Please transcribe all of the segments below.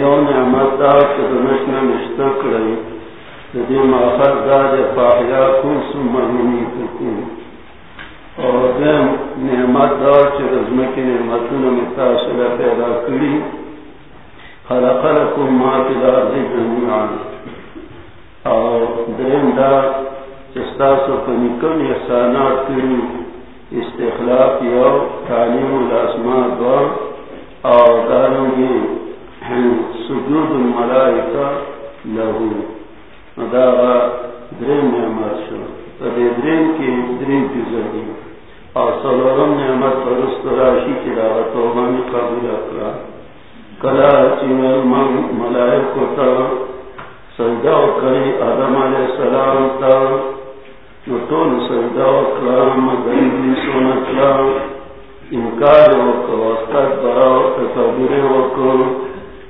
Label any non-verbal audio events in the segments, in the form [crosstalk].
You نعمت دا چې د نشنه نشته کړی. د دې ماخذ دا د فاحیا کوم ثم یمیتکم او دا نعمت دا چې د ځمکې نعمتونه مې تاسو پیدا کړی خلق لكم ما في الأرض جميعا. او درین دا چې تاسو په نکم احسانات کړی استخلاف یو، تعلیم الاسماء دو او دارنگی سجود الملائکہ لہو. مدارا درین نعمت شو. پدے درین کے درین کی زہی اور نعمت پر اس کی راوت توبہ میں قبول اکرا. کلا چین ملائکو تا سجدہ کری آدم علیہ السلام تا. نطول سجدہ اکرا مگنی سنکرا انکار وکر وستد براو تصبر وکر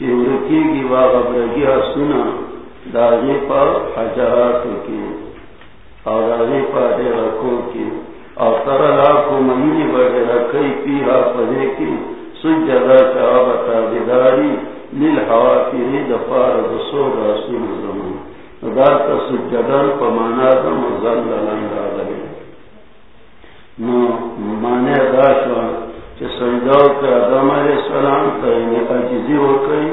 چورکی گی سنا داغی پا حجرات کی اور داغی پا دے رکھو کی اور تر لاکھوں مہینے بڑے رکھئی پیرا پدے کی، سجدہ چاہ تابداری لیل ہوا کی ری دفار دسو سن زمان۔ دا تا سجدان پا مانا دا لنگا لگے نو، مانے دا کہ سیداؤ کے آدم علیہ السلام کا انہیں عجیزی ہو گئی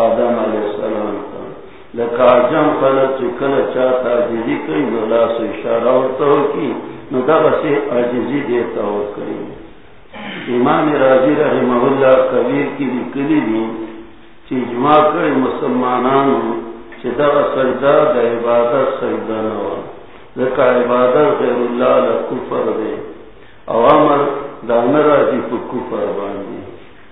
آدم علیہ السلام کا لکا جم چکل چاہتا عجیزی کئی نلا سے اشارہ ہوتا ہو کی ندا بسے عجیزی دیتا ہو کئی امام راضی رحمہ اللہ کبیر کی نکلی دی چیجما کر مسلمانان چدا سجدہ دا عبادت سجدہ نوا. لکا عبادت غیر اللہ لکفر دے اوامر دا ناراضی په کفر باندې.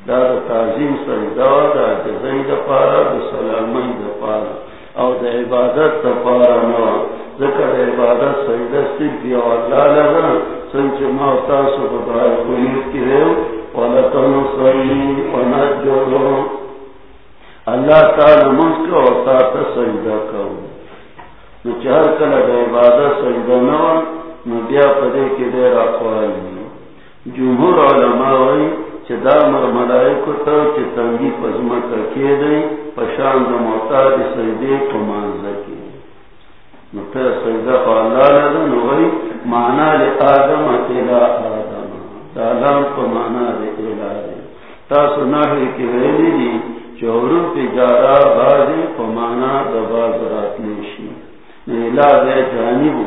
دا د تعظیم سره دا د جزای د پاره، د سلامۍ د پاره. او د عبادت د پاره نو ذکر عبادت سجده سی دی او الله لغه څنګه ما تاسو په دای کو نیت کړو ولا تنصلی تعالی موږ کو او تاسو سجده کوو نو چهار کله عبادت سجده نو نو بیا په دې جمہور علماء وی چه دا مرملائکو تا چه تنگی پزمکا که دی پشان دا موتا دی سجده پمانزا که نو تا سجده فالله لده نو وی معنا لی آدم الى آدم. دا لام پمانا دی الى دی. تا سناحی که ویلی دی چه حروف جارا بازی پمانا دا باز رات نیشی نو الى دی جانب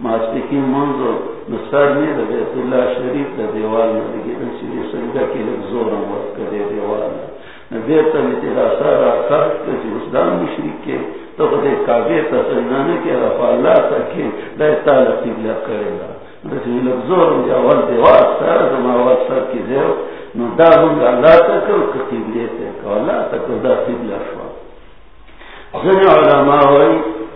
ماسپکین منزو نصر میں بیت اللہ شریف دا دیوال میں انسی دی سجدہ کی لگ زورا ورد کردے دیوال میں نبیتا لیتی دا سارا کارت کسی اس مشرک کے تو خودے کابیتا سجدانے کے رفا اللہ تاکی دا اتالا قبلہ کرے گا نسی لگ زورا جا ورد دیوال سارا زماوات سر کی زیو نو دا ہم اللہ تاکو کتیب لیتے کہ اللہ تاکو دا قبلہ شوا زنی علماء ہوئی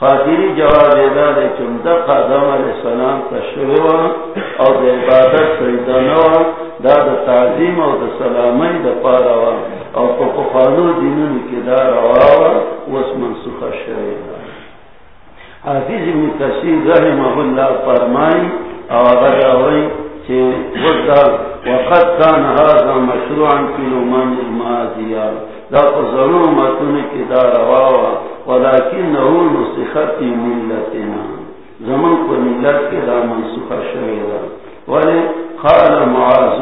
خاطری جواب دیدا دے چمدہ قادم علیہ السلام تشویوا او دے عبادت سجدنوا دا دا تعظیم او دا سلامی دا پاروا او پا پخانو دینونی کی دا رواوا وس منسوخ شویوا حافظ ابن کثیر رحمہ اللہ فرمائی او اگر اوئی وقت كان هذا مشروعا في الأمم الماضية دا ضرور متن کی دا روا رواوا ولكنه نسخت في ملتنا. زمن کو ملت کے دا منسوخ شویدا ولی قال معاذ.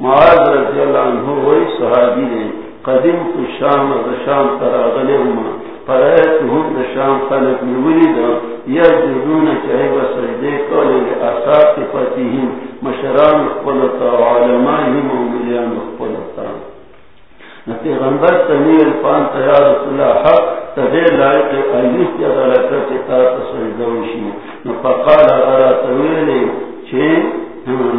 معاذ رضی اللہ عنہ وہی صحابی نے قدیم تو شام و شام تراغلے ہما فرایتهم دا شام خلق نولی دا یا یجدون چاہے بسجدے کولی لأساق فتیہم مشران اخبرتا و اخبلتا وعلمائهم وملیان اخبلتا پیغمبر تنیر پان تیا رسول حق تدیر لائق ایوس یا دلکر چتا تسجدوشی نو فقال ارا تویلی چھے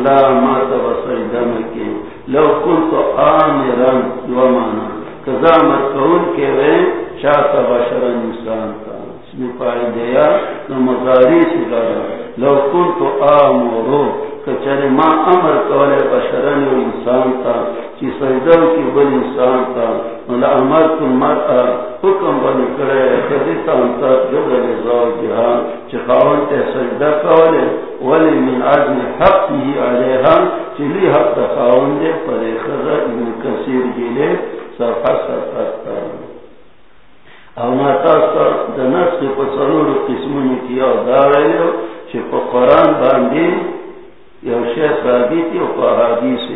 لا ما تبسجدنکی لو کنتو آمران دو مانا۔ کزامت کون کے وے چاہتا بشر انسان کا اس میں پائی دیا نو مزاری سی لگا۔ لو کنتو آمرو کچرے ماں امر کولے بشرن انسان تا چی سجدو کی بل انسان تا ملا حکم بنی کرے انتا جو گلی جہا تے سجدہ کولے ولی من عزم حق ہی علیہا چی حق تا دے پر خضر ابن کثیر جیلے صرفہ صرفہ تا او دنس کے پسرور قسمونی کیا دارے لو پا قرآن باندی یو شیخ ثابتی او پا حدیث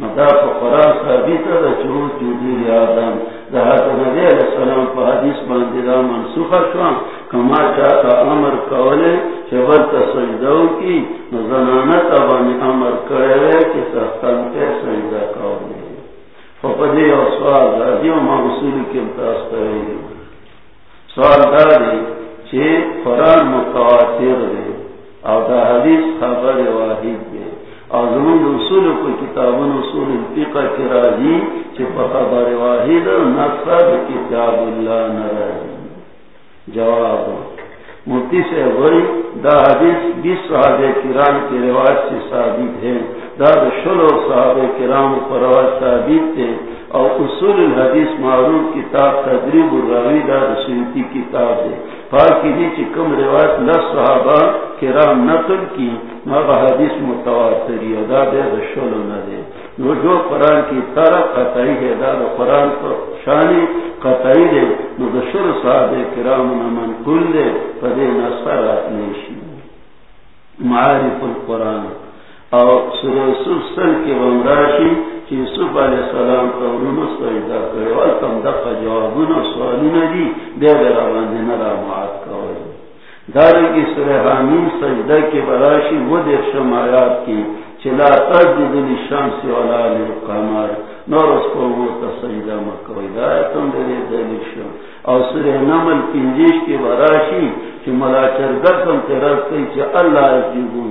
مدا قرآن ثابتا دا چوز جودی آدم. دا حضر نبی علیہ السلام پا حدیث باندی دا منسوخا شوان کما چاہتا امر کولے چبر تا سجدو کی نزنانتا بانی امر کرے کہ سختن پہ سجدہ کولے فپدی او سوال دا دیو ما اصولی کی امتاز کرے سوال دا دی چھے قرآن متواتر دے او دا حدیث خبر واحد دے او زمان اصول کو کتابن اصول الفقہ کی راضی چی پا خبر واحد نصر کتاب اللہ نراضی جواب مفتی سے غری دا حدیث بیس صحابہ کرام کی رواج سے ثابت ہے دا شلو صحابہ کرام پر رواج ثابت ہے اور اصول الحدیث معروف کتاب تدریب الراوی دا دا کتاب ہے پاکی دی چی کم روایت لس صحابہ کرام نقل کی مغا حدیث متواتری دا دے دا ندے۔ نو جو قرآن کی طرح قطعی ہے، دا دا قرآن پر شانی قطعی دے، نو دا شر صحابہ کرام نمن کل دے، پدے نصر آتنیشی معارف القرآن۔ اور سورہ یوسف کے ومراشی یوسف علیہ السلام کا قولونو سجدہ کرے اور والکم دفع جوابونو سوالونو دی دے بیرا باندے نرا معاد کوئی دارنگی سورہ حامین سجدہ کے براشی وہ دیر شمایات کی چلا تجد للشمس ولا للقمر نور اس کو وہ تسجدہ مکوئی دایتوں دے دلیل شو اور سورہ نمل پنجیش کے براشی کہ ملا چرگتم ترد کئی چا اللہ جی عزیزون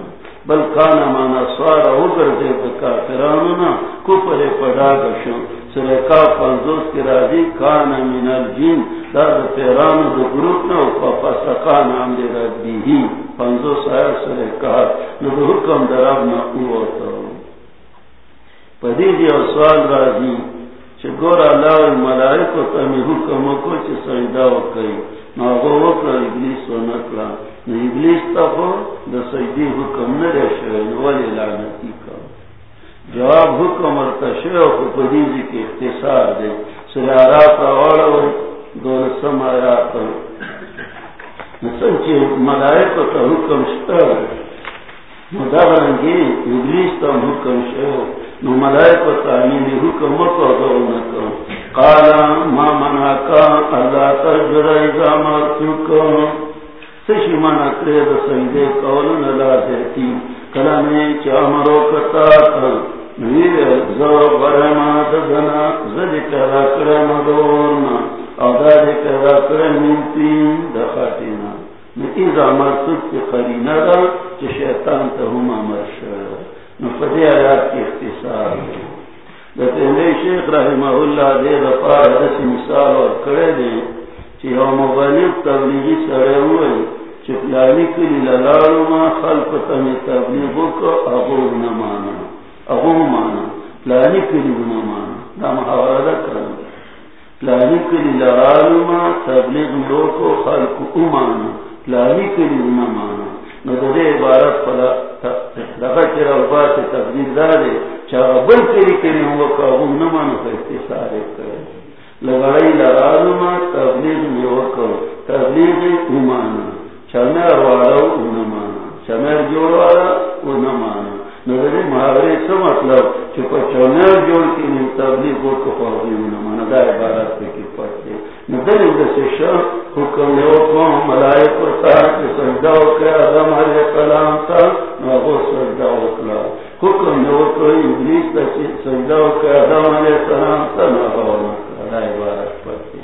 بل کانا مانا سوارا اگر دے دا کافران کفر پڑا گشن سرکا پنزوس کی راضی کانا من الجین دا دا پیران دا گروپ نا پاپا سکان عمد ربی ہی پنزوس آیا سرکا نا دا حکم در اب نا اوتا پدی دی سوال راضی چه گور اللہ ملائکو تمی حکم کو چه سجدہ وکی نا غو وکلا ابلیس و نکلا ابلیس تا دا سجدی حکم نرے شوئے نوالی لعنتی کا جواب حکم اور تشریح کو پدیزی کے اختصار دے سیارات اور دور سمایات سنچے ملائکو تا حکم شتر مدارنگی ابلیس تا حکم شو نو ملائکو تا امینی حکم مکو دو قالا ما مناکا اللہ تجر ایزا مارتوکو سشی منا کرے دا سنگے قولن اللہ دیتی کلامی چا مرو کتا تا برما دنا زد کرا کرم دورنا او دا دی کرا کرم منتین دخاتینا نتیزا مرسود کی قرینہ دا چی شیطان تا ہما مرشد. نفدی آیات کی اختصار دا تیندے شیخ رحمہ اللہ دے دا پار دسی مثال اور کرے دے. چی او مغلب تبلیغی سرے ہوئے چی پلانی کلی للالو ما خلق تمی تبلیغو کو ابو نمانا اغم مانا. پلانی کلی گنا مانا. دا محاورہ کرنا پلانی کلی لغالو ما تبلیغ مروکو خلق امانا پلانی کلی گنا مانا. نو دے عبارت پلا لگا چرا عبارت تبلیغ دارے چاہا بل کلی کلی ہوا کا اغم نمانا فا اختصارے کرے لگائی لغالو ما تبلیغ مروکو تبلیغ امانا چمیر والا امانا چمیر جوڑ والا امانا نظر محاورے سے مطلب کہ چونر جوڑ کی نہیں، تبلیغ کو کفاوی ہونا مانا دا عبارت پہ کی پڑھتے نظر سے شاہ حکم لے وقم ملائک و تاک سجدہ ہو وکر آدم علیہ السلام تا ناغو سجدہ وکلا حکم لے وقم ابلیس تا سجدہ ہو وکر آدم علیہ السلام تا ناغو وکلا دا عبارت پڑھتے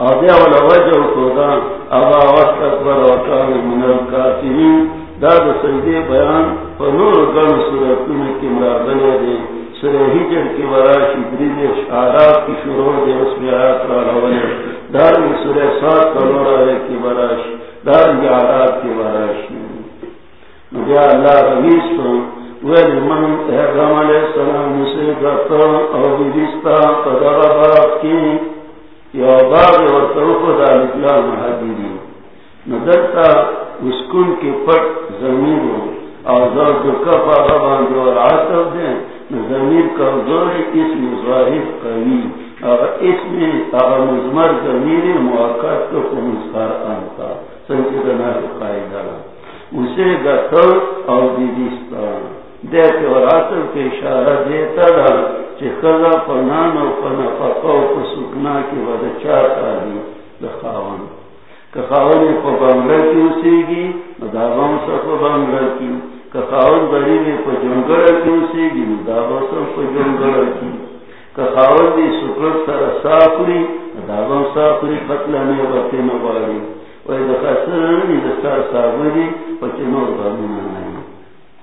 آدھیا والا وجہ خدا ابا وقت اکبر وکال من القاسمین، دا دا سجدے بیان پنور گن سورتون کی مرادلے دے سورہ ہجر کی وراشی دریل اشعارات کی شروع دے اس میں آیات را لولے دار میں سورہ سات کنور آئے کی وراشی دار میں آرات کی وراشی نبی اللہ رمیس تو ویل علیہ السلام گتا او بیدستا قدر کی یا دا لکلا اسکن کی پٹ زمین ہو. اور عاطف دیں. زمین کا زور اس میں ظاہر قوی. اور اس میں اگر مزمر زمین کو مسکار آنتا. سنچنا قائدہ اسے گتر اور دیدستان دیکھ اور آتر کے اشارہ دیتا رہا کہ خزا پنان اور پنا پکاؤ کو سکنا کی وجہ چاہتا ہی دخاون کخاون کو بنگلہ کی اسے گی داغم سب بنگلہ کی۔ کخاون بڑی میں کو جنگڑ کی اسے گی داغم سب کو جنگڑ کی۔ کخاون دی سکر سر ساپری داغم ساپری فتلہ میں بطے نباری وی دخصر نہیں دستار سابری پچے نور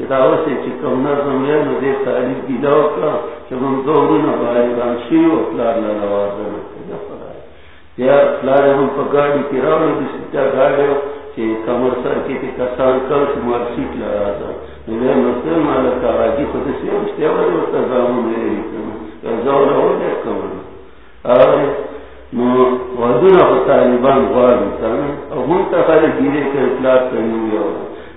دی چه داوسی چه کم نظم لی نو دیر تعلیب گیداو کا چه من دورون باری بانشی و پلار لنوازن یا لارے ہم پگاڑی کی راوڑی بھی سچا گاڑی کہ کمر سر کی تی کسان کل سے مار سیٹ لگا تھا میں مستر مالا کا راجی خود سے اشتے والے ہوتا زامن میرے ہی کم زورا ہو جائے کمر اور نو ودونا کو طالبان غوار ہوتا نا اور ہم تا خالی کے اطلاع کرنی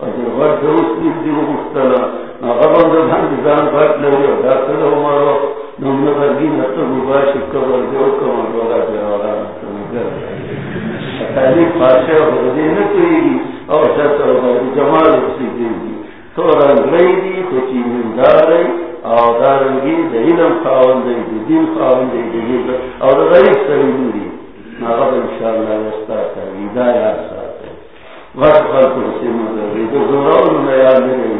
اور اور گی غریب سری دوری نا غب انشاءاللہ وستا تا ویدایا سا وقت مدر تو میں یاد نہیں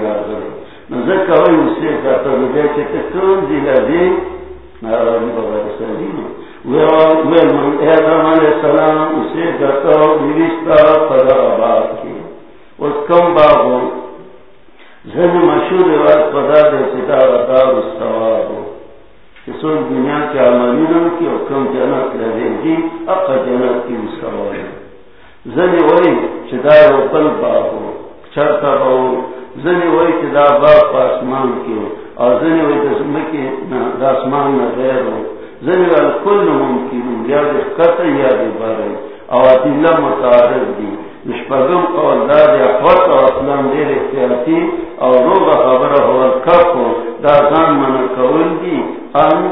نظر کوئی اس سے کہ کون بابا السلام اسے کہتا ہو نوشتا آباد کی اس کم بابو زن مشہور روایت پدا دے ستا دار السواب کہ دنیا کے کی اور کم جنت لگے گی جنت کی زنی وی چدا پل باغو چرتا باو زنی وی چدا باغ پا اسمان کیو اور زنی وی دسمکی دا اسمان نا غیر ہو زنی وی کل ممکن یا دس قطع یا دی بارے او ادلہ متعارف دی نشپگم قول دا دی اخوات و اسلام دیر احتیاطی او روغ خبر ہوا کفو دا زان من کول دی ان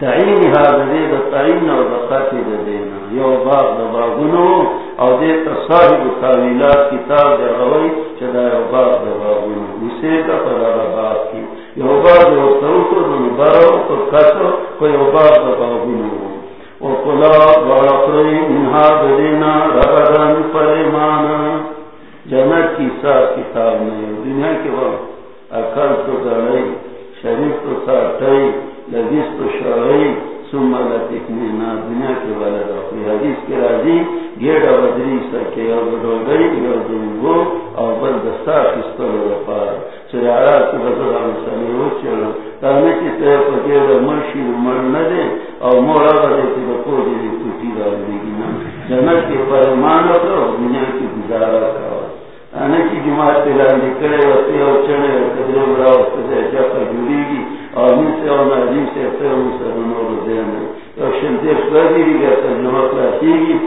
تعین هذا تعین او دینا یو باغ باغونو او کتاب دا you Bagh باغونو. Bagh you Bagh you باغ باغونو. او کلا منها دینا جنت کی سا کتاب نہیں دنیا کے وقت اکل تو دڑائی شریف تو ساٹھائی لذیذ تو شرعی ثم لتکمینا دنیا کے والا رفی حدیث کے راضی گیڑا بدری سکے اور دوگئی اور دنگو اور بل دستا خستر رفار چرارا کی بزرگا مسئلی ہو چلو تانے کی طرف گیڑا مرشی مر ندے اور مورا بدے کی بکو دیلی توٹی را دیگی نا جنت کے فرمان تو دنیا کی گزارا کرو آنے کی جماعت پلان نکلے ہوتے اور چڑھے ہوتے دے برا ہوتے جا پر جڑی گی اور من سے اور نازیم سے اکثر ان سے انہوں نے دین ہے اور شنتیش کر دی گیا ترجمہ گی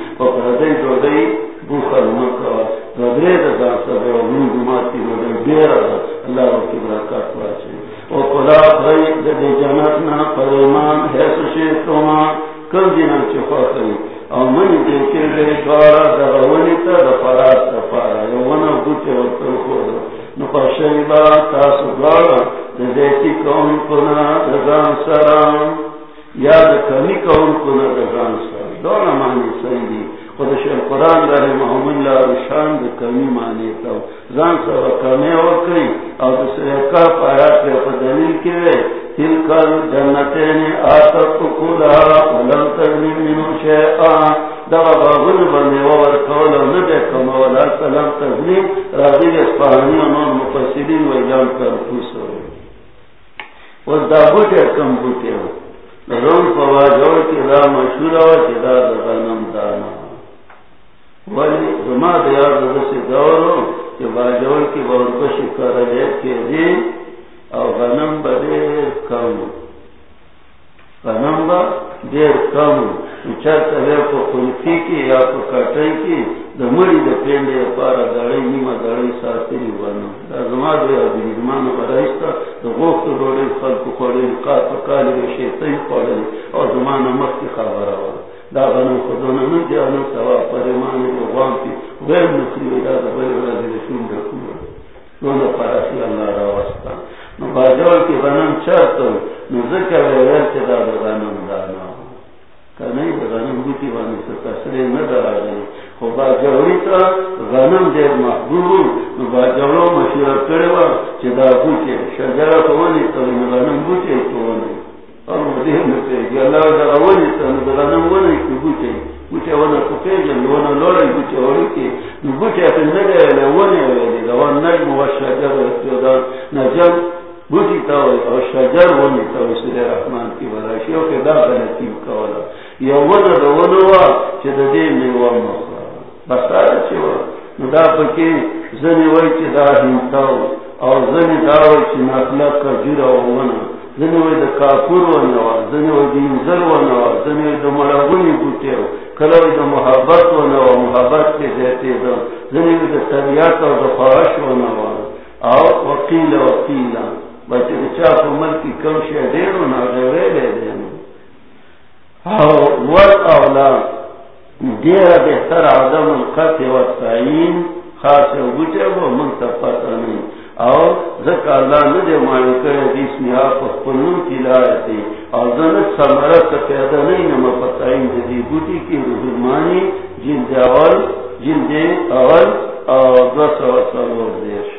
پر دلیل کیوے تلکل جنتین آتت کولها ولم تغنی منو شیعان دا بابن بندی وور کولا نبی کما سلام تغنی راضی اسپاہانی انون مفسرین و جان کر خوصر دا بوٹے کم بوٹے ہو رول پوا جوڑ کے دا مشہور ہو کہ دا دانا۔ ولی زما دیا سے دور کہ با کی بہت بشی کر دے کے دی اور غنم بدے کم غنم با دیر کم چر سبے کو خلفی کی یا کو کٹائی کی دمڑی دا پینڈے پارا دڑی نیمہ دڑی ساتری بنا دا زما دیا دی زمان برائستا. دا غوخت روڑی خلق خوڑی قات و کالی و شیطای خوڑی اور زمان مخ کی خبر آور دا غنم خودونا من دیانا سوا پریمانی و غام کی ویم نخری و دا دا بلی ورازی رشون رکھو دونا پراسی اللہ را وستا نو باجول کی غنم چرتو نو ذکر ویل چه دا غنم دانا. کنی دا غنم خو باجولی تا غنم دیر محبوب نو باجولو مشورہ کروا چه دا بوتی شجرہ کوانی تا غنم بوتی کوانی اور مدیر نتے اللہ دا غوانی تا نو غنم وانی کی بوتی بوتی وانا لوری کی. نو اپن ندر دا نجم و بوٹیتا ہوئے اور شجر وہ نیتا ہوئے رحمان کی براشی او کہ دا غلطیو کولا یا ودا دا ولوا چی دا دے میوا مخوا بس آر چی دا پکی زنی وی چی دا ہمتاو او زنی دا وی چی ناخلا کا جیرا ونا زنی وی دا کافور ونوا زنی وی دا انزل ونوا زنی وی دا ملغونی بوٹیو کلو دا محبت ونوا محبت کے دیتے دا زنی وی دا طبیعت و دا خواهش ونوا او وقیل وقیلہ بچے چا او ور اولا دیر بہتر عدم القطع خاص وہ منتفت نہیں اور ذکر اللہ نے جو معنی کرے دیس میں آپ پنوں کی لائے اور زنت سمرت پیدا نہیں نما پتائین دی بوٹی کی رحمانی جلد اول جلد اول اور دو سو سلور دیر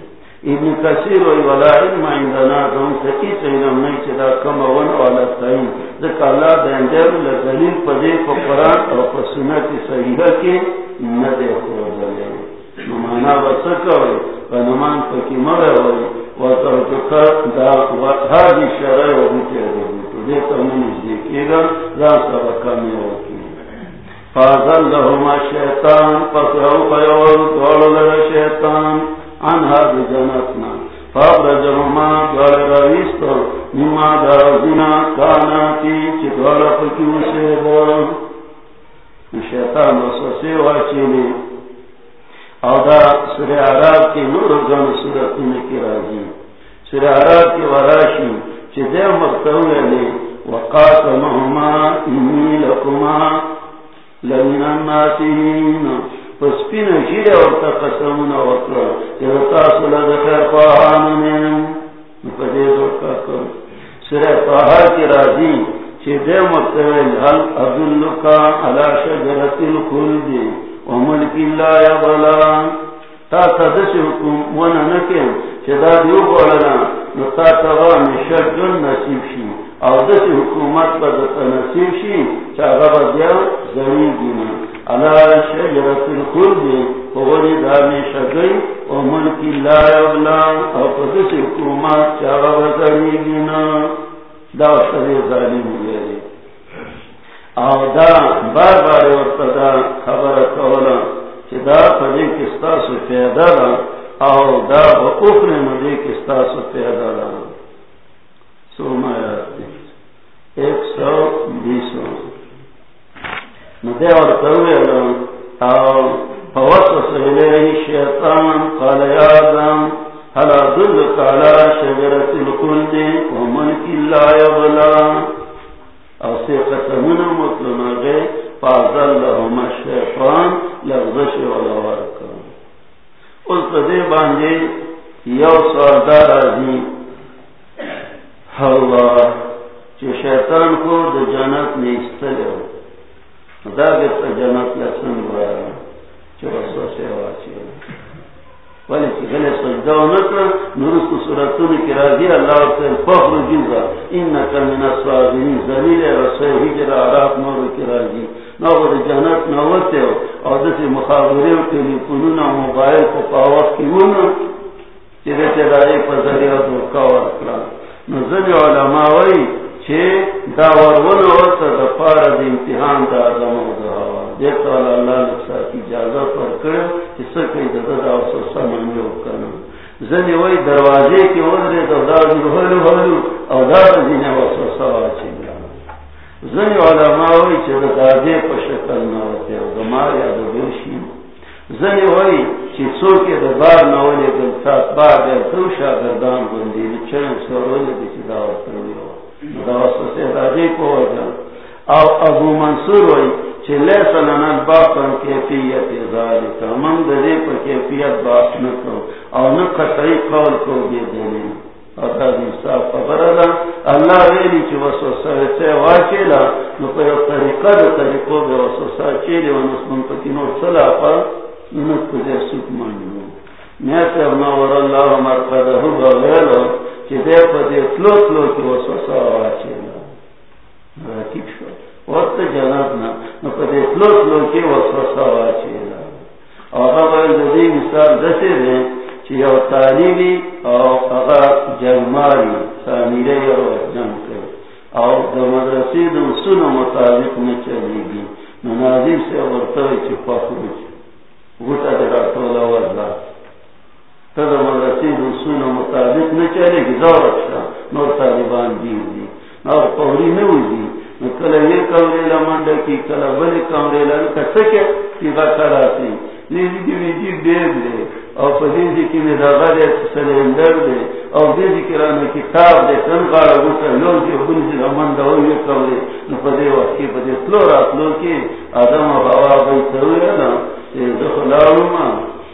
ابن کثیر وی ولا علم عندنا، دون سکی علم نہیں چدا کم ون والا تعین ذکر اللہ دندر لدلیل پدے کو قرآن اور سنت صحیحہ کے نہ دیکھو دلے. نمانا بسکا وی و نمان پکی مرے وی و ترکا دا وطهادی شرع و بیتے رو دیتا منیز دیکھے گا، دا سبکا میں ہوکی فازل لہما شیطان، پس رو قیول دوڑ لر شیطان. انها بجنتنا. فابرجهما دوار رویستو مما دارزنا کاناتی چی دوار شیطان او دا کی نور کی کی وراشی یعنی، وقاسمهما انی لکما لمن الناسین پسپین شیر اور تقسمون وقلا یوتا صلح خیر خواہانن پدے دوکا کر سرہ طاہا کی راضی چی دے مقتویل حل عبداللکا علا شجرت الخلد وملک اللہ یبلا تا تدس حکم ونا نکم چی دا دیو بولنا نتا تغا مشک جن نصیب شی او دس حکومت پر دتا نصیب شی چا غبا دیا زمین دینا الخلد دامی لا او پدس چاگا وزنی گینا. دا ظالم او دا بار بار ورطا خبر کولا، چی دا پدی کستا سو پیدا دا، او دا با اخر مدی کستا سو پیدا دا. سو مایات دی ایک سو بیسو ندے اور او فوسوس الیہ شیطان قال یا آدم، هل ادلك على شجرة الخلد وملك لا يبلى او الشيطان لغزش ولا ورکا اس باندے یو سوالدار آدمی چو شیطان کو دو جنت نے ہو. دا بیتا جنت لسن بارا چو سے واچی ولی چی گلے سجدہ و نکر سورتون کی راضی اللہ سے فخر جیزا انکا من زلیل حجر عراق نور کی راضی نو دا جنت نوتے ہو اور دسی مخابرے و موبائل کو پاوت کی ہونا چی دیتے ورکلا علماء وی چھے دا ورون ورطا دا پارا دا امتحان دا آدم و دا ہوا دیتا اللہ نفسا کی جازہ پر کرو کہ سکے دا دا دا وسوسا منجو کرنا زنی وی دروازے کی وزرے دا دا دا حلو حلو او دا دا دینے وسوسا واچی گا زنی علماء وی چھے دا دا دے پا شکل نواتے ہو دا ماریا دا بیوشی زنی وی چھے سوکے دا بار نوالی دلتات بار دل تو شاگردان بندی چنم سورولی دی چی دعوت کروی ہو کو او ابو منصور ہوئی چلے سلنا باپن کیفیت ذالکا من دے پر کیفیت باپ نکو. او نقطعی قول کو بھی دینے اور دا دی صاحب خبر دا. اللہ ویلی چی وسوسا ویسے واچیلا نو پر طریقہ دا طریقو بے وسوسا چیلی ونسمن پکی نور صلاح پا. سکھ مانو میں سے نور اللہ مرقدہ بغیر کہ دے پدے تلو تلو کی وسوسہ واچیلا راکیب شو وقت جنات نا پدے تلو تلو کی وسوسہ واچیلا اور اگر دی مثال دسے دے کہ یو تعلیمی اور اگر جرماری سامیرے اور جنگ کرے اور دا مدرسی دا سنو مطابق میں چلے گی مناظر سے ورطوئی چی پاکروچ گوٹا درہ تولا وزا تدا مدرسی مطابق میں چلے گی دور اچھا نور طالبان دیو دی نور پوری نو دی. کل یہ کمرے لا لمنڈا کی، کل بلی کمرے لنکا سکے کی غطرہ سی لیدی کی ویدی دے اور پدیدی کی میں داغا دے سلندر دے اور دیدی کی رانا کتاب دے سن قارا گوٹا لون کی بنی لمن دا ہوئی کمرے نو پدی وقت کی پدی سلو رات لو کی، آدم و حوا بیت ہوئی نا کہ دخل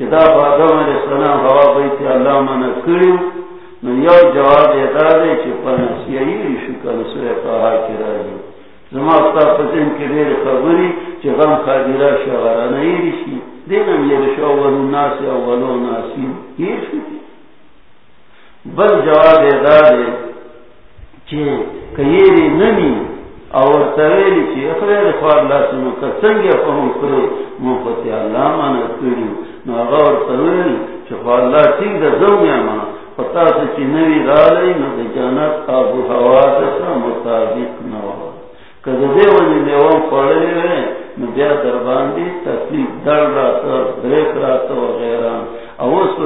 و سوال علیہ السلام ہوا بیتی اللہ منا کریو نو یو جواب ادا دے چی پا نسیعی شکل سوی قاہا کی راجی۔ زمان اپتا پسند کے دیر خبری چی غم خادرہ شغرانہ ہی رشی دینم یہ شو ولو ناس اولو ناسی۔ یہ شو بل جواب ادا دے چھے کئیری نمی، اور تویلی چھے اخریر خواب اللہ سنو کسنگی فهم کرو موفتی اللہ مانا کریو۔ نو اللہ ٹھیک دا پتا سے چی رالی نو جانت آبو مطابق نو کدے دے بیا دربان دی تکلیف در راتا بریک راتا وغیرہ اوس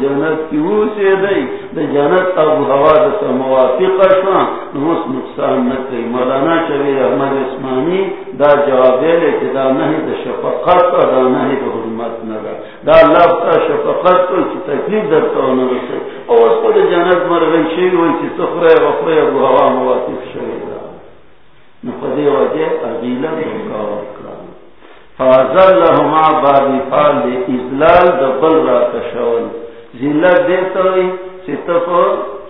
جنت سے دی دا ہوا دا موافق نقصان نہ کئی مولانا شبیر احمد دا جواب لے کہ دا نہیں دا شفقت دا نہیں دا دا اللہ تا شفقت کو کی تکلیف در تو نہ رسے اوس کو دا جنت مر گئی شی ہوئی سی سخرے وفرے اب ہوا موافق شوی نفدی وجہ اجیلا مکاور کران فازل لهما بابی فال دی ازلال دبل را کشول. زلت دیتا ہوئی ستفو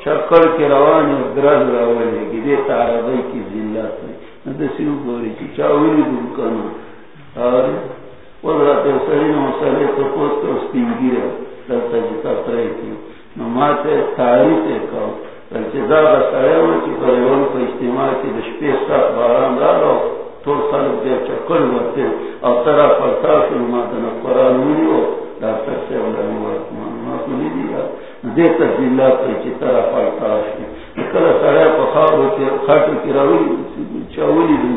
شکر کی روانی گرد راولی گی. دیتا عربی کی زلت ہوئی ندسیو گوری چی چاویلی دون کنو. اور وضرات سرین مسئلے تو اس کی جتا کی نماتے تاریخ چی پریون اجتماع کی دشپی باران دارو تو خلق دے چکل ورتے او ترا پرتا دن قرآن سے ورکمان ما دیا دے چی ترا پرتا کل خاٹو کی روی چاولی دن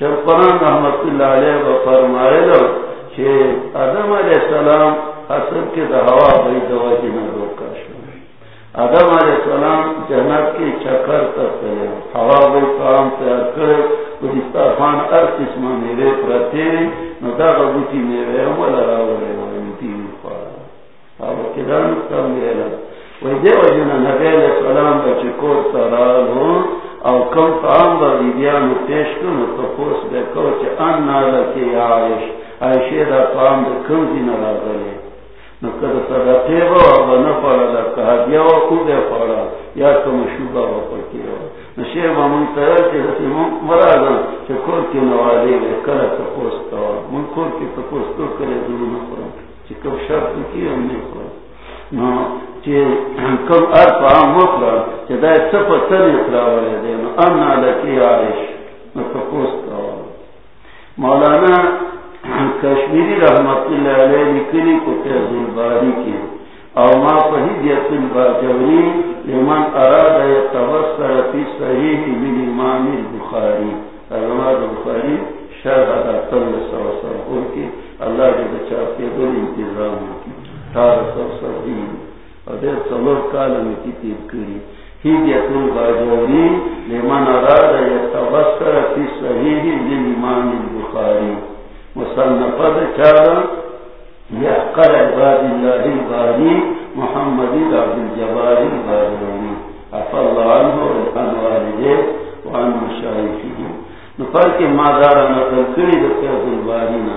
پا رحمت اللہ علیہ با فرمائے لو چی آدم علیہ السلام حسد کے دا ہوا بھئی دوا جنہ روکا شو آدم علیہ السلام جنت کی چکر تک کرے ہوا بھائی کام تیار کرے۔ خان ہر قسم میرے پرتے ندا ببوتی میرے مولا راو رے وانتی پارا اب کدان کم میرا وہ دے نبی علیہ السلام کا چکور سرال ہو او کم کام با بیبیانو پیش کنو تو پوس بے کوچ ان نالا کی عائش عائشی دا کام دا کم زی نرازلے نو کده صدقه و و نفر لکه بیا و او خوبه فارا یا کم شوبا و پکیو نو شیر با من تیار که رسی من مرادم چه کور که نوالی وی کلا تپوستا من کور که تپوستو کلی دلو نخورم. چه کم شرط کی هم نخورم. نو کم دی نو انا لکی نو مولانا کشمیری رحمت اللہ علیہ لکلی کو تیز الباری کی۔ او ما فهدیت الباجوری لمن اراد یتوسر فی صحیح من امام البخاری۔ ارمان البخاری شرح داتل سو سر کی، اللہ کے بچا کے دل انتظام کی۔ تار سو سر دین۔ اور دیر سلور کالم کی تیر کری ہدیت الباجوری لمن اراد یتوسر فی صحیح من امام البخاری. مصنفت چارا يحقر عباد الله الباري محمد عبد الجبار الباري عفى الله عنه وعن والده وعن مشايخه. نفر کے مادارا نقل کری دکیت البارینا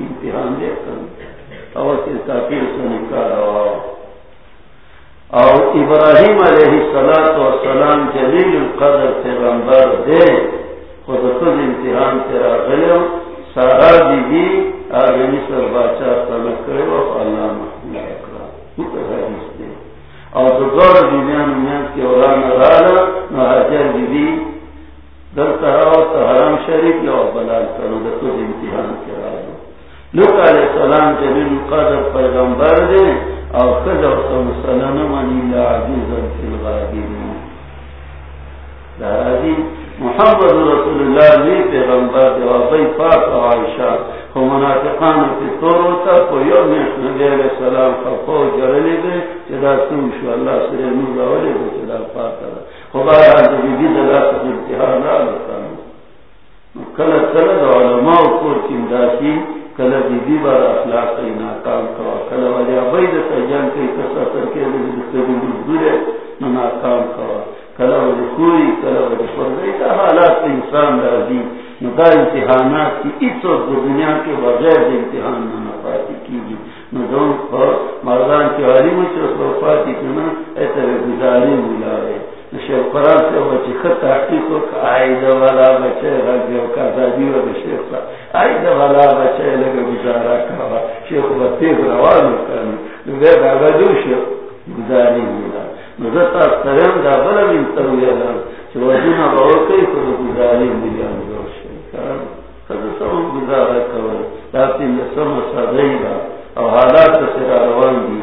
امتحان دے کر۔ اور سے تاکیر سے نکال اور ابراہیم علیہ السلام و سلام جلیل القدر پیغمبر دے، خود خود امتحان تیرا غلو سارا بی بی آگے مصر بادشاہ طلب کرے وہ اللہ محمود اور تو دور بیبیان میان کی اولانا رالا، نو حجر بی بی در تراو تحرام شریف یا بلال کرو، در تو امتحان کرا دو علیہ السلام کے جلیل قدر پیغمبر دے اور خد اور سم منی لا عزیزا فی الغابرین۔ دا محمد رسول اللہ لی پیغمبر دے وابی پاک و عائشہ۔ کو منافقان کی طور ہوتا کو یوم نبی علیہ السلام کا فوج جرلی دے چدا سن شو اللہ سر نور اولی دے چدا پاک را خدا را بی بی دلا سب امتحان را لکا کل کل دا علماء کور کم داکی کل بار اخلاق ناکام کوا کل کسا مزدور ناکام کوا خوری حالات انسان راضی ندا امتحانات کی اس وقت دنیا کے بغیر امتحان نہ نفاتی کی گی ندون پر مردان کی عالم سے وفاتی کنا ایتا گزاری ملا رہے شیخ قرآن سے بچے خط تحقیق کو والا بچے رجی و کازادی و شیخ سا آئیدہ والا بچے لگا گزارا کھوا شیخ بطیب روانو کرنے نگے داگا دو شیخ گزاری ملا نزتا سرم دا بلا من ترویلا چه وجونا باوکی خود گزاری ملیان دوشه خود سوان گزارا کول داتی لسم صدی او حالات سر روان دی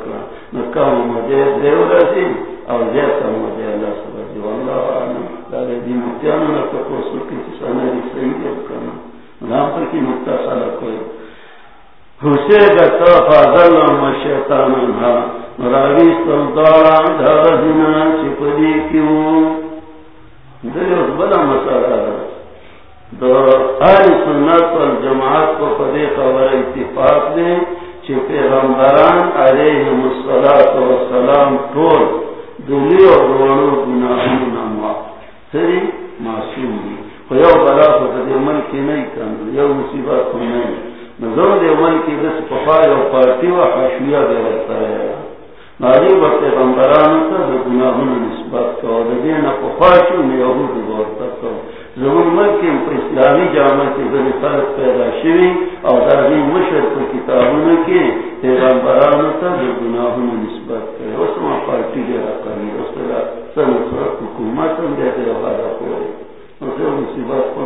کام مجھے دیو رسی اور جیسا مجھے اللہ سبحانہ واللہ آنا دارے دی متیانا نکا پوسو کی چسانا دی صحیح کرنا نام پر کی مکتا متصالہ کوئی. حسے گا تو فاضل شیطان انہا. راوی سلطارا دھارا جنا چپدی کیوں؟ دلیو بڑا مسئلہ دو آئی سنت والجماعت کو پدے خبر اتفاق دے چھ پیغمبران علیہ الصلاة والسلام طول گناہوں نموا سری معصوم دی بلا نہیں کن یو مصیبت نہیں نظر دے ملکی دس و و حشویہ ہے ناری تا نسبت دینا نیہود بورتا زمان ملکیم پر اسلامی جامعہ کی پیدا شوی او دا مشر پر کی تا نسبت اس ما پارٹی دے رقمی اس حکومت ہم دے دے مصیبت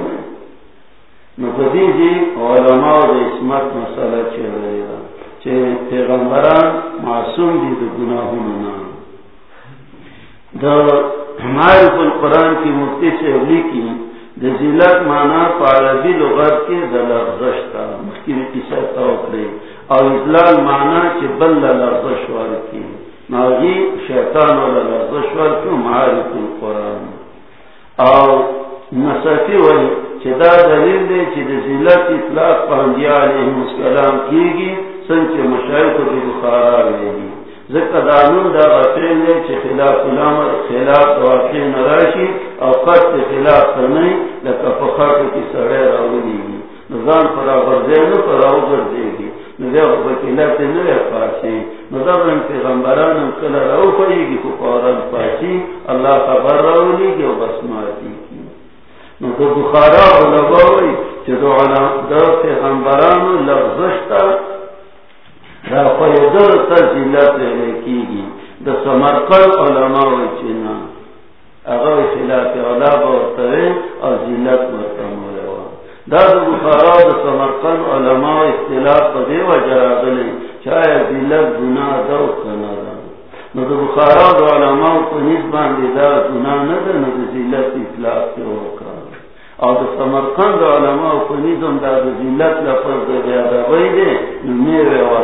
جی علماء دا اسمت مسئلہ چھے رہے گا پیغمبران معصوم دی دو گناہوں دا ہمارے قرآن کی مفتی سے علی کی دزیلت مانا پاربی لغت کے دلغزش تھا مشکل کی سطح اکڑے اور اضلال مانا کہ بل لغزش وار کی ناغی شیطان والا لرزشور کیوں معارف القرآن. او نصفی وی چی دا دلیل دے چی دا اطلاق پاندیا علیہ مسکلام کی گی سن چی مشاہد بی بخارا ویدی ذکر دانون دا دے خلاف خلاف واقع نراشی او قد خلاف تنی لکا کی سڑے راولی گی نظام پر آبر زینو پر آبر دے گی پیغمبران کل رو پڑی گی پاسی اللہ خبر رولی گی بس ماتی کی نو تو بخارا لگوئی چدو دو پیغمبران لفظشتا دا فیدر تزیلت لے کی گی دا سمرقل علماء چنا اگر خلاف علاب ورطوے اور زیلت ورطمو داد بخارا دا سمرقن علماء اختلاف پا دیو جرادلی چاہے دلت گناہ دو کنا دا نو دا بخارا دا علماء پا نسبان دی دا گناہ ندا نو دا زلت اطلاف کے وکا او دا سمرقن دا علماء پا نسبان دا دا زلت لفظ دا بیادا ویدے نو میرے و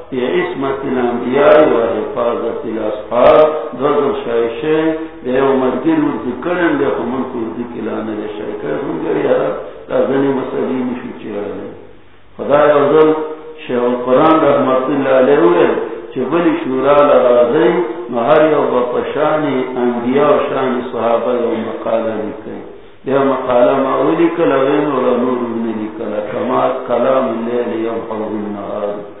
عصمت الانبیاء و حفاظت الاصحاب دوزر شایشے دے مرگیر ذکرن دے خمن کو ذکلانے دے شایکر ہوں گے تا مسئلی نشو چیارے خدا یوزل شیخ القرآن رحمت اللہ علیہ ہوئے چبلی شورا لرازی مہر یو بپشانی انبیاء و شان صحابہ یو مقالہ لکھے یہ مقالہ معولی کلا وین و نور من لکلا کمال، کلام اللیل یو حوض النهار.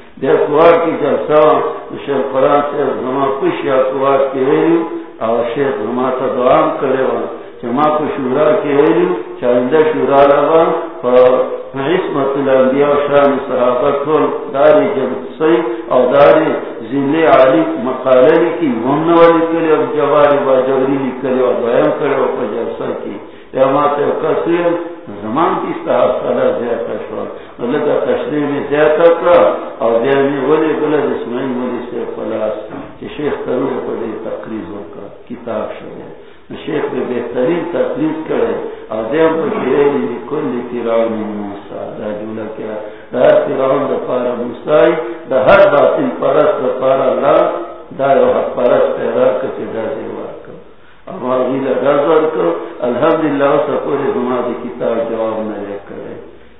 دے کوار کی جلسا شیخ قرآن سے کی ویلیو او شیخ تا دعام کرے وان کو شورا کی ویلیو شورا عصمت الانبیاء شان صحابہ کل داری سی او داری زلی لکی ممن والی کلی اب جواری با جوری لکلی و کی یا زمان کی استحاب صلاح زیادہ شوال مطلب لگا تشریح میں زیادہ کرا او دیمی ولی بلد اسمائی ولی سے فلاس کہ شیخ تروح پڑے تقریز ہوکا کتاب شده شیخ بے بہترین تقریز کرے او دیم پا شیرین کل تیران موسیٰ، دا جولا کیا دا ہر تیران دا پارا موسیٰ، دا ہر باطن پرست دا پارا اللہ، دا یو حق پرست پیدا کتی دا زیوار کر اما غیل گرزر کر الحمدللہ سا کتاب جواب نلے کرے۔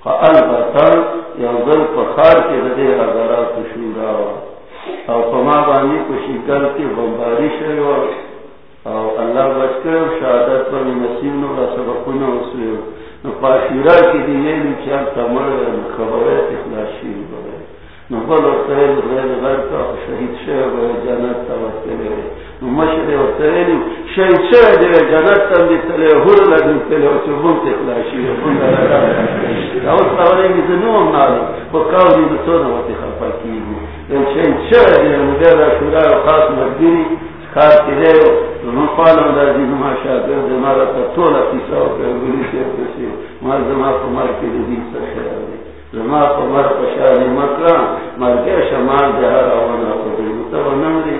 خواہ یا ظل پخار کے ردے حضرات شورا او پما بانی کو شکر کی بمباری شروع او اللہ بچ کر شہادت پر نصیب کا سبق نہ وسو نو پاشیرا کی دی یہ نیچا تمر خبر ہے اخلاصی بولے نو بول تے غیر غیر کا شہید شے و جنت تا وکلے نو مشر او تے شہید شے دے جنت تا تلے ہور لگن تلے او چ بون تے اخلاصی او تاورے می زنو نال بکاو دی تو نو تے خفا کی شہید شے دے مدر شورا خاص مدیری خاص کی دے پالم دا دی زمان شاگر دے مارا تا تولا پیسا ہو کر گلی سے پسی مار زمان پا مار کی دی سا خیر دے. زمان پا مار پا مکران مار شمال دے ہر آوانا پا دی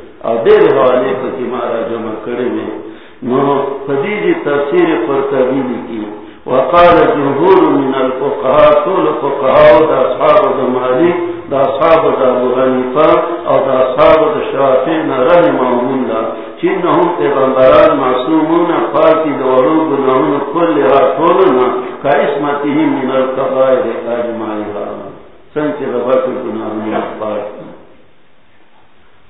اور دیر حوالے کو تمہارا جمع کرے میں نو فدیجی تفسیر پر تبیلی کی وقال جمهور من الفقهاء طول فقهاء دا اصحاب دا مالک دا صحاب دا غنیفا او دا صحاب دا شرافین رحم اللہ چینہم پیغمبران معصومون پاکی دورو گناہون کل را طولنا کا اسمتهم من القبائر اجمائی را سنچ ربط گناہون پاکی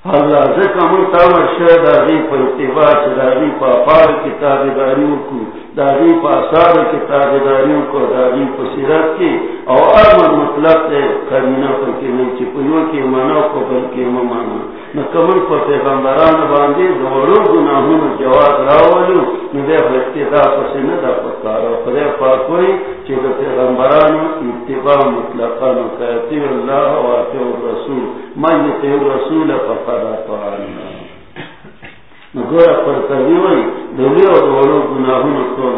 اللہ ذکر ملتاور شہد آدھی پر اتباع دادی پا پار کتاب داری کو دادی پا سار تابیداریوں کو دادی پا کی او ارمن مطلب تے کرینہ پر کے نہیں چپیو کی مانا کو بلکہ ممانا نکمل پا پیغمبران باندی دورو گناہون جواز راولو ندے اقتدا پسی ندا پتارا خدے پاکوئی چی دا پیغمبران اتباع مطلقا نکایتی اللہ و آتیو رسول من یتیو رسول پا گورا پر کبھی ہوئی دلی اور دوڑوں گناہوں کو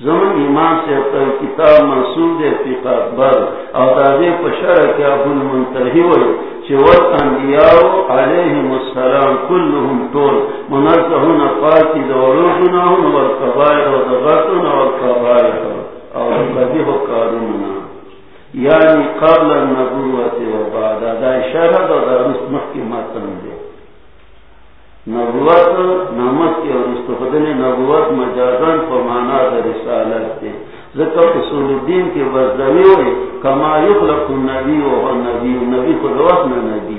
زمن ایمان سے اپر کتاب منصوب دے فقہ اکبر اور دادے پشر کے ابو المنتہی ہوئی چوت انبیاء علیہم السلام کلہم طول منزہون پاکی والقبائر و والقبائر اور کبھی ہو کاروننا یعنی قبل النبوت و بعد دا اشارہ دا دا رسمت کی دے۔ نبوت نامت کی اور استفدن نبوت مجازن پر مانا دا رسالت دے ذکر اصول الدین کی بزدوی ہوئی کما یخلق النبی و نبی نبی خود وقت نبی۔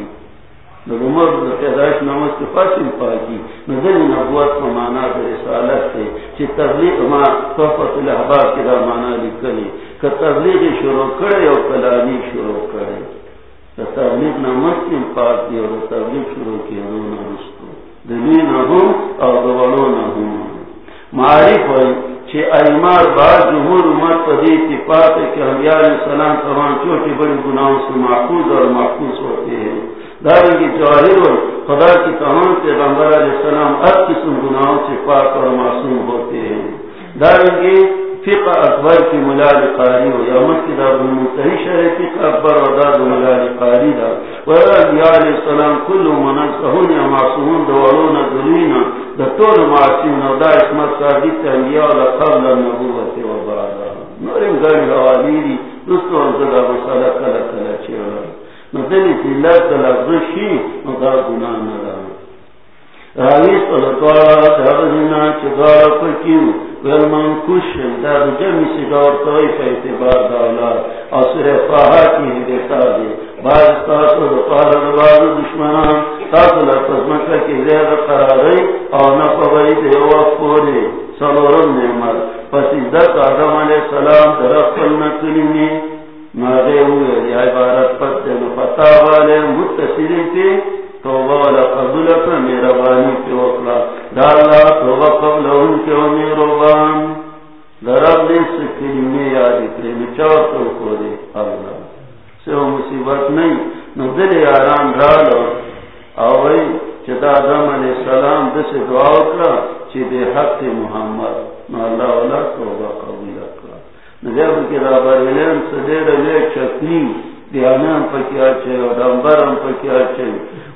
نبوت دا پیدایش نامت کی فاسم پاکی۔ نظر نبوت پر مانا دا رسالت دے چی تبلیغ ما صحفت الاحباب کی دا مانا لکلی کہ تبلیغ شروع کرے اور کلامی شروع کرے۔ تبلیغ نمک کی پاک دی اور تبلیغ شروع کی رو نہ دلی نہ ہوں اور دوڑو نہ ہوں معارف ہوئی چھ ایمار بعد جمہور امت پدی اتفاق ہے کہ حبیاء علیہ السلام تمام چھوٹی بڑی گناہوں سے محفوظ اور محفوظ ہوتے ہیں. داری کی جواہر ہوئی خدا کی تمام پیغمبر علیہ السلام ہر قسم گناہوں سے پاک اور معصوم ہوتے ہیں. داری کی فقہ اکبر کی ملال قاری ہو یا مت کی دار منتہی شہر فقہ اکبر اور داد ملال قاری دا ویرا علیہ السلام کل منصحون یا معصومون، دوارون دلین دا طول معصومون و دا اسمت، صادق انبیاء و قبل النبوت و بعدا نورم گاری حوالیری دوستو انزدہ مسالہ کلا کلا چیولا نتنی تیلات تلقشی نو دا گناہ ندام راویس پر دوارا دارنا چدارا پر کیوں ولمن کش دا جمی سی دور توی اعتبار دالا اصر فاہا کی ہدیتا دے۔ باز تاسو دفار دباز دشمنان تاسو لفظ کی زیر قراری او نفوی دے وقت پوری سلورم نعمت پس ازدک آدم علیہ السلام درخل نکلینی مادے ہوئے دی عبارت پتے نفتا والے متصری تے توبہ والا قبول اپنا، میرا بانی کے وقلا ڈالا توبہ قبل ان کے میرو بان۔ درب نے سکری میں یاد کرے میں کو دے۔ اللہ، سے وہ مصیبت نہیں۔ نو دل آرام آدم علیہ السلام دس دعا چی دے حق محمد۔ نو اللہ والا، توبہ قبول نو جب کی رابر علم سے چکنی دیانان پکیا چھے اور دمبران پکیا چھے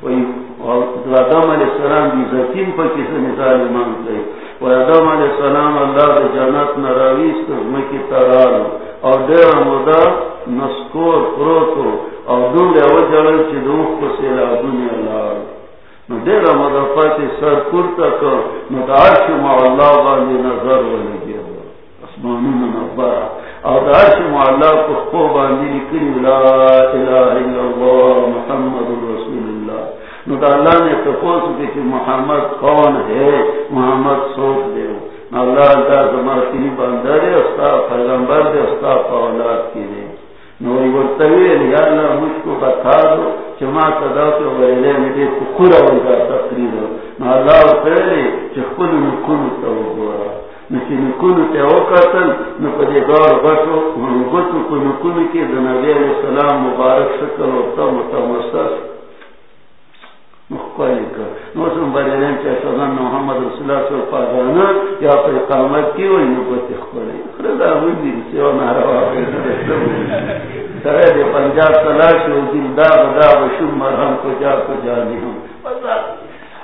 آدم علیہ السلام دی زکین پکی سے مثال ایمان کئی و آدم علیہ السلام اللہ دی جنت نراویست مکی ترالو اور دیر مدا نسکور، پروتو. اور دون دے وجلل چی دوخ پسیل آدونی اللہ دیر مدا پاتی سر پورتا کر مدعرش مع اللہ باندی نظر ولگی اسمانون نبارا کو لا الہ الا اللہ، محمد رسول اللہ۔ نو دا اللہ نے تفوس کی کہ محمد کون ہے؟ محمد سوچ دے۔ اللہ دا زمان کلی بندر استا پیغمبر دے استا کی دے۔ نو یا اللہ مجھ کو بتا دو چما صدا ویلے میں دے خورا تقریر۔ نو اللہ پہلے تو نکی تے او قتل گار بٹو منگوتو کو نکونو دنبی علیہ السلام مبارک شکل و تم مخوالی کر نوسم بریدن چا محمد رسول اللہ صلی اللہ علیہ وسلم یا پر قامت کی وی نکوتی خوالی خردا ہوئی سیو ناروا سرے دے پنجاب تلاش و دل دا بدا و شم کو جا، کو جانی ہم بزا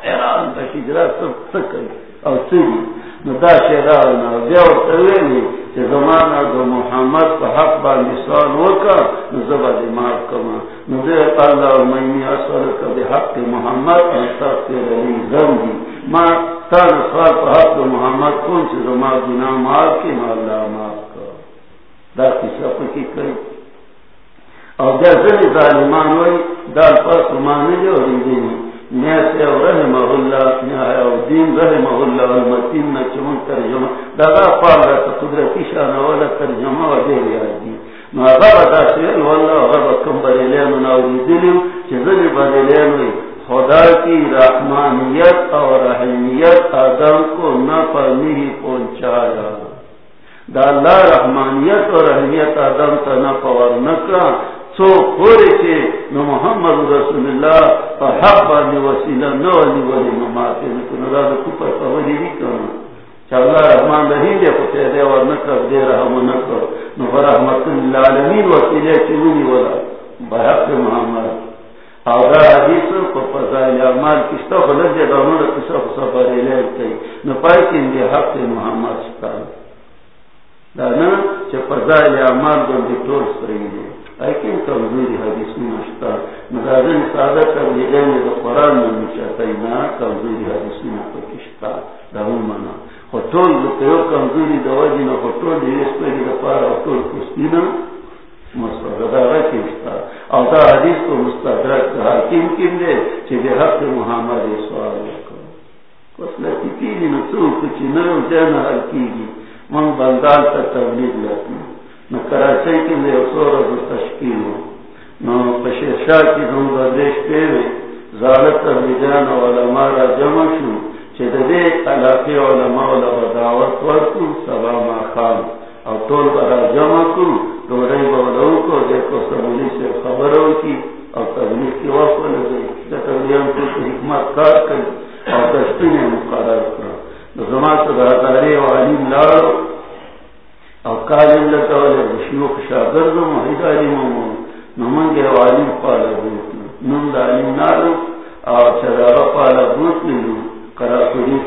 ایران تشید را سب سکل او سیدی نو دا شیرا نو بیا ورته چې زمانہ دو محمد کا حق با مثال وکا نزبا دماغ کما نزے اللہ مینی اصل کا حق محمد انتغفر لی زمدی ما تان اصال کا حق محمد کون سے زمان گناہ معاف کی ما اللہ معاف کا دا کسا پکی کئی اور جیسے ظالمان ہوئی دار پر سمانے جو ریدینی نیسے رحمہ اللہ نہایا رحمہ اللہ نچمون ترجمہ دادا پال رہتا قدرتی والا ترجمہ و دیر یادی نو سویل واللہ دلیو چیزنی خدا کی رحمانیت اور رحمیت آدم کو نہ پرمی پہنچایا دا اللہ رحمانیت اور رحمیت آدم نہ پور سو پورے کے نو محمد رسول اللہ حق بانی وسیلہ، نو علی ولی نماتے نکو یعنی نراد کپر پولی بھی کرنا۔ چاہلا رحمان رحیم دے پتے دے اور نکر دے رحم نکر نو فرحمت اللہ علمین وسیلہ چلونی ولا۔ بحق محمد۔ آگا حدیث کو فضائل اعمال کستا خلق دے دانو دا کسا خسا بارے لے کئی نو پائی کن دے حق محمد ستا دانا چا فضائل اعمال دو دی طور سرین دے لیکن کمزوری حدیث میں مشتا مدازن سادہ میں تو قرآن میں نا کمزوری حدیث میں منا خطول کمزوری دواجی نا خطول پر پارا خطول مستدرہ کشتا او دا حدیث کو مستدرک حاکم کم دے چی حق محمد سوال لکی نسو کچی نرم جانا حل کی گی من بندال تا تبلیغ لکی نو کراچی کی لے سور تشکیل ہو نو پشیر شاہ کی دن بردیش پیوے زالت تبلیغان علماء را جمع شو، چه دے علاقی علماء لبا دعوت ورکو، سبا ما خان او طول برا جمع کو دو رئی بولو کو دیکھو سبولی سے خبروں کی، او تبلیغ کی وقت لگئی دا تبلیغان کو حکمت کار کر او تشکیل مقرر کرو زمان سے داری و علیم لارو او کالیم لکولی شیوخ شاگرد و محید علیم نمان پالا نم دا او چراغ پالا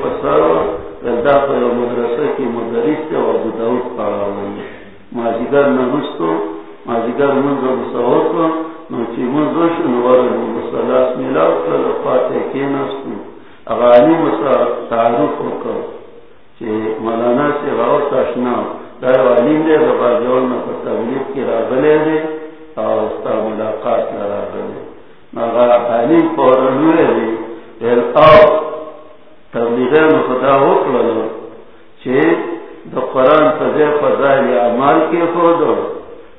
پسارو پر مدرسه کی مدرس تے و ابو داود پالا مازیگر نمستو مازیگر منز و نو چی منزوشو نوار ملاو کل فاتح کی نستو چی مولانا سے غاو تاشناو علیم دے بابا جول میں پر تبلیغ کی راغلے دے اور اس کا ملاقات لڑا گلے مگر علیم پورنوے دے۔ پھر آؤ تبلیغ خدا ہو کلو چھے، دو قرآن فضے فضائل اعمال کے خود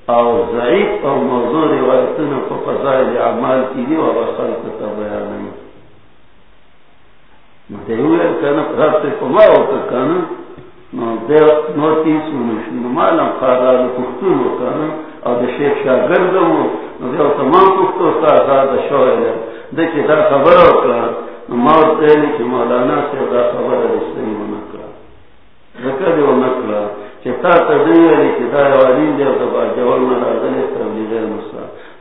اور ضعیف اور موضوع روایتوں کو فضائل اعمال کی دی اور خلق کا بیان نہیں۔ دیوے کہنا رب او دا شیخ نو دیو تمام پختو دا خبر نو ماو تیلی چی مولانا سے دا خبر رسلی ونکلا ذکر دیو نکلا چی تا چی دا یوالین دیو دا با جوال تبلیغ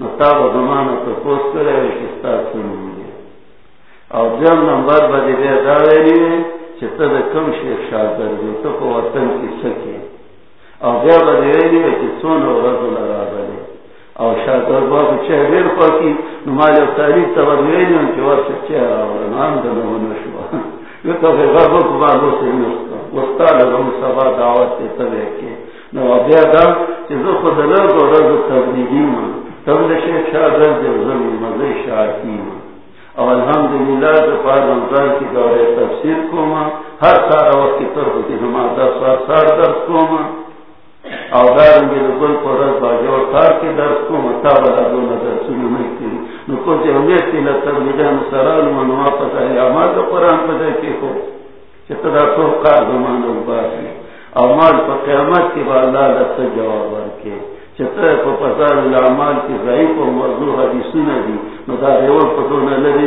نو تا با زمانا کرے سنو او جم نمبر با داویلی چتر کم شیخ شاگر دی تو کو وطن کی سکی. او بیا بدیویلی وی چی سون او رضو لگا بلی. او شاگر بابو چه بیر خواکی نمال او تاریخ تا بدیویلی ون چی واسه چه آورا نام دنو نشوا [laughs] یو تا فی غربو کبالو سی نسکا وستا لگم سبا دعوت تی تبه کی نو بیا دا چی زو خود لگو رضو تبلیدی من. تبلی شیخ شاگر دی، زمین مزی شاکی من. اور الحمدللہ جو پار رمضان کی دور تفسیر کو ماں ہر سارا وقت کی طرف کی ہمارا دس بار سار درس کو ماں اور دارنگی گل کو رس باجو سار کے درس کو متا والا دو نظر سنو نہیں کی نکو جو امید کی لطر مجھے سرال منوا پتا ہے ہمارا جو قرآن پتا کے ہو چترا تو کار زمان باس ہے اور مال پر قیامت کے بعد اللہ جواب ورکے۔ چتر کو پسار العمال کی ضعیف و حدیثون دی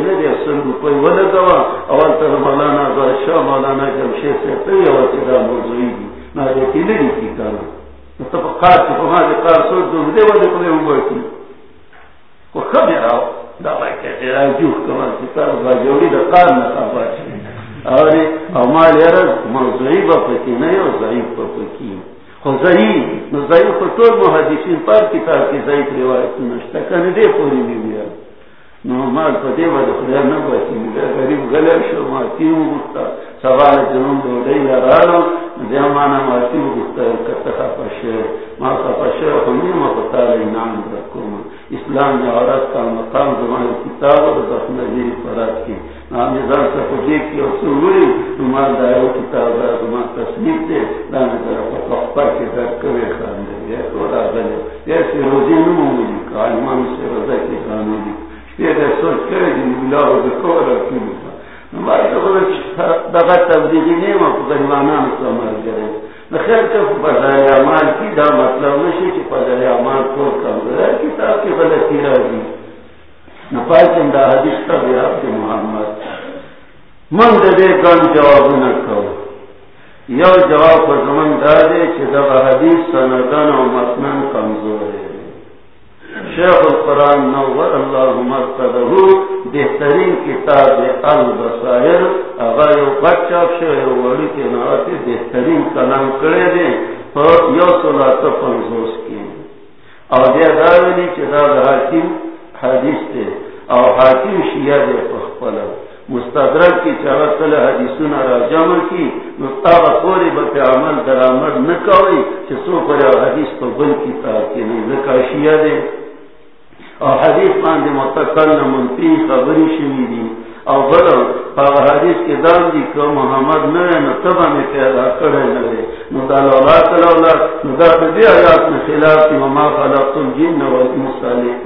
ندی اصل ولدوا. اول تر مولانا مولانا جمشی سیتی اول تدا دی کی کانا مطلب قار چی پا قار دو دی ولی خبی راو. دا راو جوخ کمان دا قار باچی با پکی ضعیف با پکی محدثین پر کتاب کی ضعیف روایت پوری بیا. نو مال غریب شو سوال جنون ما ما رکوم اسلام یا عورت کا مقام کتاب و فرات کی نام نظام سا خودی کی اور سنوری نمال دائیو کتاب دا زمان تصمیب دے دانا در فقفا کی در کوئے خان دے یہ تو را گلے یہ سی روزی نمو ملی کا ایمان سے رضا کی خانو دی۔ سوچ کرے گی ملا ہو تو کو رکھی دغا تبدیلی نہیں ہو گریبانہ مر کرے خیر تو بدل اعمال کی، دا مطلب نشی کہ بدل اعمال کو کم کتاب کی غلطی رہی نفائی چندہ حدیث کا بھی آپ محمد. من دے گن جواب نہ کرو. یو جواب پر زمن دے کہ دغا حدیث سندن و متنن کمزور ہے. شیخ القرآن نور اللہ مرتدہ بہترین کتاب البصائر. اگر یو بچہ شیخ وڑی کے نواتے بہترین کلام کرے دیں تو یو صلاة پنزوس کی اور دیا داولی چدا حاکم حدیث تے اور حاکم شیعہ دے پخپلا مستدرک کی چاہت تل حدیثون را جمع کی نتاغ قوری بک عمل درامد عمل نکوئی چھ سو پر حدیث تو بل کتاب کی نہیں لکا شیعہ دے اور حدیث باندې متکلم منفی خبری شوی دی او بل په حدیث کې دام دی کو محمد نه نه تبا می پیدا کړی نه دی. نو دا الله تعالی نو دا دې آیات نه خلاف دی ما خلقت الجن والانس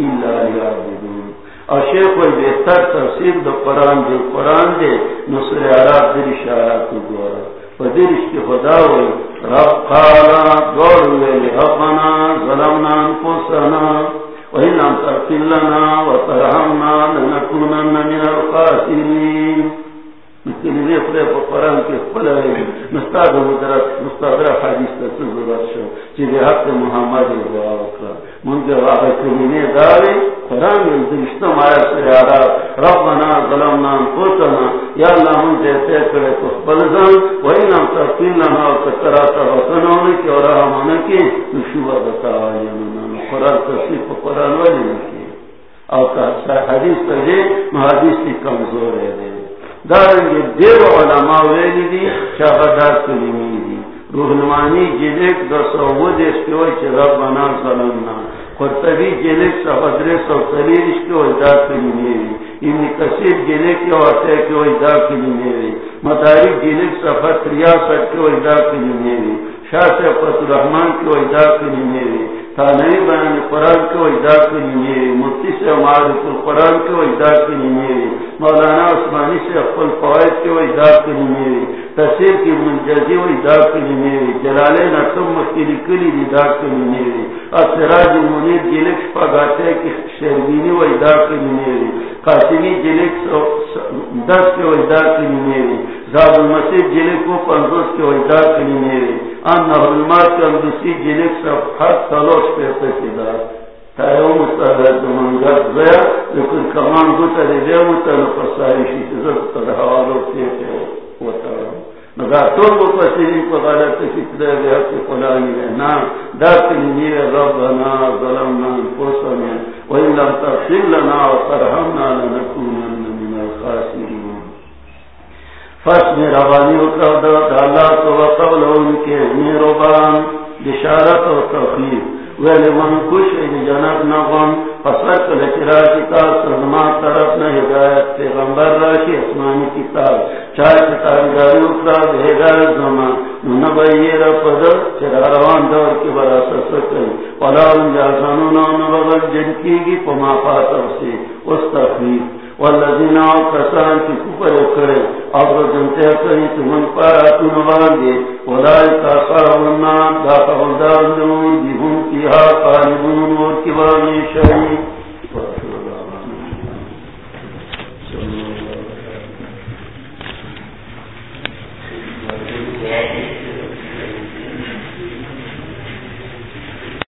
الا ليعبدون. او شیخ وی بہتر تفسیر د قران دی. قران دی، نو سورہ عرب دی اشارات وګوره په دې کې خدا وی رب قال دور وی ربنا ظلمنا انفسنا. وإن لم تغفر لنا وترحمنا لنكونن من الخاسرين۔ قرآن کے خپل مستاد مدرس مستادر حدیث ته ضرورت شو چې د حق محمد دعا وکړه مونږ هغه کلمې داري قرآن یې د رښتما آیات سره ربنا ظلمنا انفسنا، یا الله مونږ دې ته کړه خپل ځان وای نام تغفر لنا وتکرات وسنونه کې اور رحمانه کې نشو وتا یمنا قرآن تصدیق قرآن ولی نکی او حدیث تجھے محادیث کی کمزور ہے۔ دے دارنگی دیر علماء ویلی دی شاہدار کلمی دی۔ روحنمانی جلک دا سوود اسکیوئی چی ربنا ظلمنا۔ قرطبی جلک سفدر سو سلیر اسکیوئی دا کلمی دی۔ ابن کثیر جلک یو اتے کیوئی دا کلمی دی۔ مطارق مدارک جلک سفت ریاست کیوئی دا کلمی دی۔ شاہ سے فتح رحمان کیوئی دا کلمی دی۔ تانوی بیان قرآن کو اجدا کی نیمیری مفتی سے معارف القرآن کو اجدا کی نیمیری مولانا عثمانی سے اقبل فوائد کو اجدا کی نیمیری تصیر کی منجزی و اجدا کی نیمیری جلال نتم مکیلی کلی اجدا کی نیمیری اصراج منیر جلک شپاگاتے کی شہربینی و اجدا کی نیمیری قاسمی جلک دس کے اجدا کی نیمیری زاد المسیح جلک کو پنزوس کے اجدا کی نیمیری ان علماء کے اندسی جلک سب حد تلوش پیسے کی دار تایو مستعدد منگر زیا لیکن کمان گو تری دیا متنو پسائی وطرم نگا تو کو پسیری کو غلط فکر ہے حق فلانی ہے نا داخلی ربنا ظلمنا انفسنا وان لم تغفر لنا وترحمنا لنكونن من الخاسرين. فس میں روانی اللہ تو قبل ان کے میروبان بشارت و تخلیف ویلی من کش جنت نغم فسر کل چرا کتاب سزما طرف نہ ہدایت۔ پیغمبر راشی اسمانی کتاب چاہ کتابداری اکرا بھیگا زمان نبئی رفض چرا روان دور کی برا سسکل ولا انجا سنونا نبغل جن کی گی، پما پاتر سے اس تخلیف والذین آو کسان کی کفر اکرے اب تمن پر آتون باندے اولائی کا خاونان دا خاوندار نمون دیہون کی ہا قانبون Thank you.